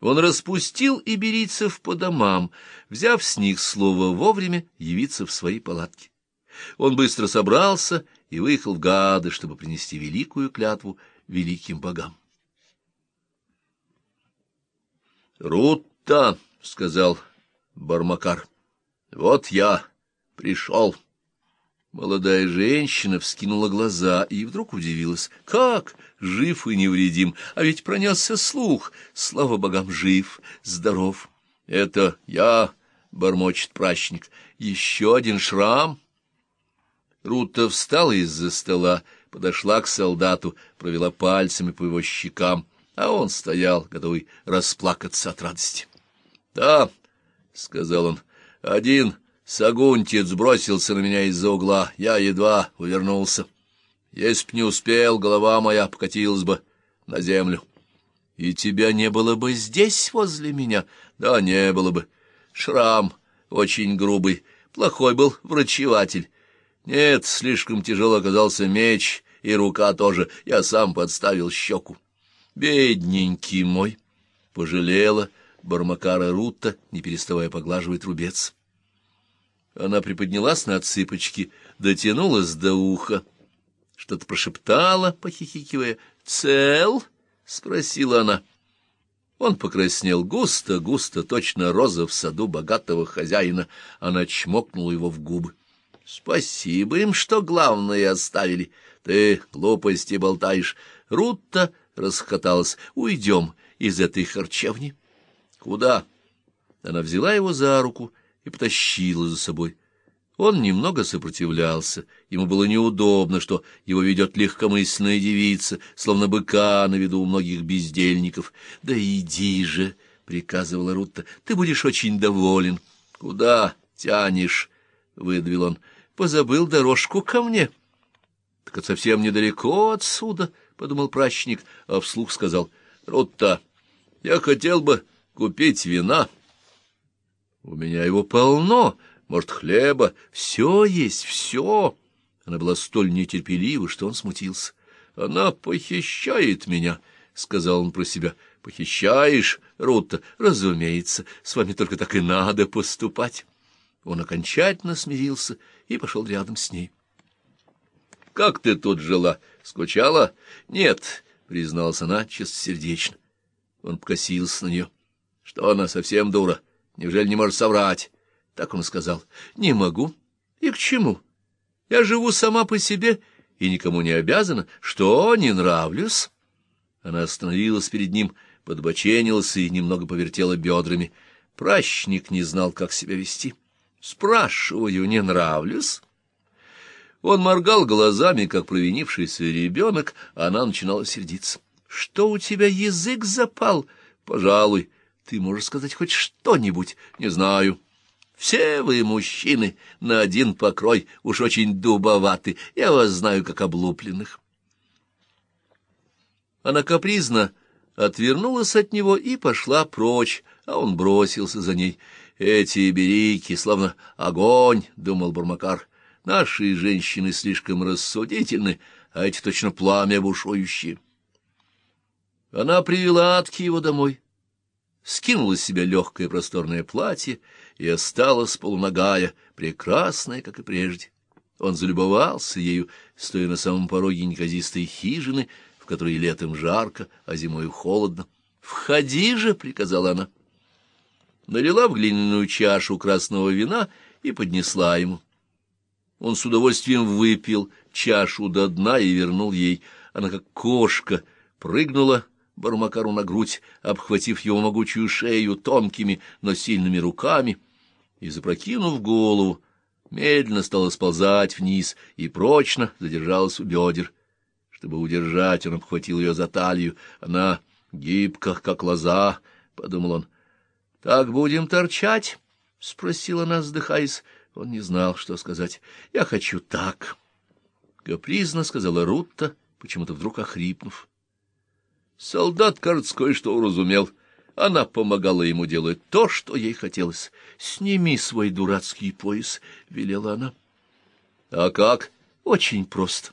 Он распустил иберийцев по домам, взяв с них слово вовремя явиться в свои палатки. Он быстро собрался и выехал в Гады, чтобы принести великую клятву великим богам. «Рутта», — сказал Бармакар, — «вот я пришел». Молодая женщина вскинула глаза и вдруг удивилась. «Как? Жив и невредим! А ведь пронесся слух! Слава богам, жив, здоров!» «Это я!» — бормочет прачник. «Еще один шрам!» Рута встала из-за стола, подошла к солдату, провела пальцами по его щекам, а он стоял, готовый расплакаться от радости. — Да, — сказал он, — один сагунтец бросился на меня из-за угла, я едва увернулся. Если б не успел, голова моя покатилась бы на землю. — И тебя не было бы здесь, возле меня? — Да, не было бы. Шрам очень грубый, плохой был врачеватель. Нет, слишком тяжело оказался меч, и рука тоже, я сам подставил щеку. Бедненький мой! Пожалела Бармакара Рутта, не переставая поглаживать рубец. Она приподнялась на цыпочки, дотянулась до уха, что-то прошептала, похихикивая. «Цел?» — спросила она. Он покраснел густо, густо, точно роза в саду богатого хозяина. Она чмокнула его в губы. Спасибо им, что главное оставили. Ты глупости болтаешь. Рутта расхоталась. Уйдем из этой харчевни. Куда? Она взяла его за руку и потащила за собой. Он немного сопротивлялся. Ему было неудобно, что его ведет легкомысленная девица, словно быка на виду у многих бездельников. — Да иди же, — приказывала Рутта, — ты будешь очень доволен. — Куда тянешь? — выдавил он позабыл дорожку ко мне. — Так это совсем недалеко отсюда, — подумал прачник, а вслух сказал. — Рутта, я хотел бы купить вина. — У меня его полно, может, хлеба, все есть, все. Она была столь нетерпелива, что он смутился. — Она похищает меня, — сказал он про себя. — Похищаешь, Рутта? Разумеется, с вами только так и надо поступать. Он окончательно смирился и пошел рядом с ней. — Как ты тут жила? Скучала? — Нет, — призналась она чистосердечно. Он покосился на нее. — Что она, совсем дура? Неужели не может соврать? Так он сказал. — Не могу. И к чему? Я живу сама по себе и никому не обязана. Что, не нравлюсь? Она остановилась перед ним, подбоченилась и немного повертела бедрами. Пращник не знал, как себя вести. — Спрашиваю, не нравлюсь? Он моргал глазами, как провинившийся ребенок, а она начинала сердиться. — Что у тебя язык запал? — Пожалуй. Ты можешь сказать хоть что-нибудь? — Не знаю. Все вы, мужчины, на один покрой, уж очень дубоваты. Я вас знаю, как облупленных. Она капризно отвернулась от него и пошла прочь, а он бросился за ней. Эти берейки, словно огонь, — думал Бурмакар. Наши женщины слишком рассудительны, а эти точно пламя бушующие. Она привела Атки его домой, скинула с себя легкое просторное платье и осталась полуногая, прекрасная, как и прежде. Он залюбовался ею, стоя на самом пороге неказистой хижины, в которой летом жарко, а зимой холодно. «Входи же!» — приказала она налила в глиняную чашу красного вина и поднесла ему. Он с удовольствием выпил чашу до дна и вернул ей. Она, как кошка, прыгнула Бармакару на грудь, обхватив его могучую шею тонкими, но сильными руками, и, запрокинув голову, медленно стала сползать вниз и прочно задержалась у бедер. Чтобы удержать, он обхватил ее за талию. Она гибка, как лоза, — подумал он, —— Так будем торчать? — спросила она, вздыхаясь. Он не знал, что сказать. — Я хочу так. Капризно сказала Рутта, почему-то вдруг охрипнув. Солдат, кажется, кое-что уразумел. Она помогала ему делать то, что ей хотелось. — Сними свой дурацкий пояс, — велела она. — А как? — Очень просто.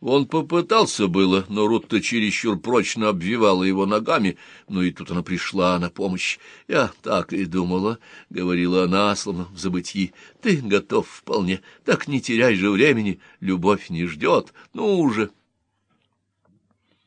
Он попытался было, но Рутта чересчур прочно обвивала его ногами, ну и тут она пришла на помощь. «Я так и думала», — говорила она, словно в забытии, — «ты готов вполне, так не теряй же времени, любовь не ждет, ну уже».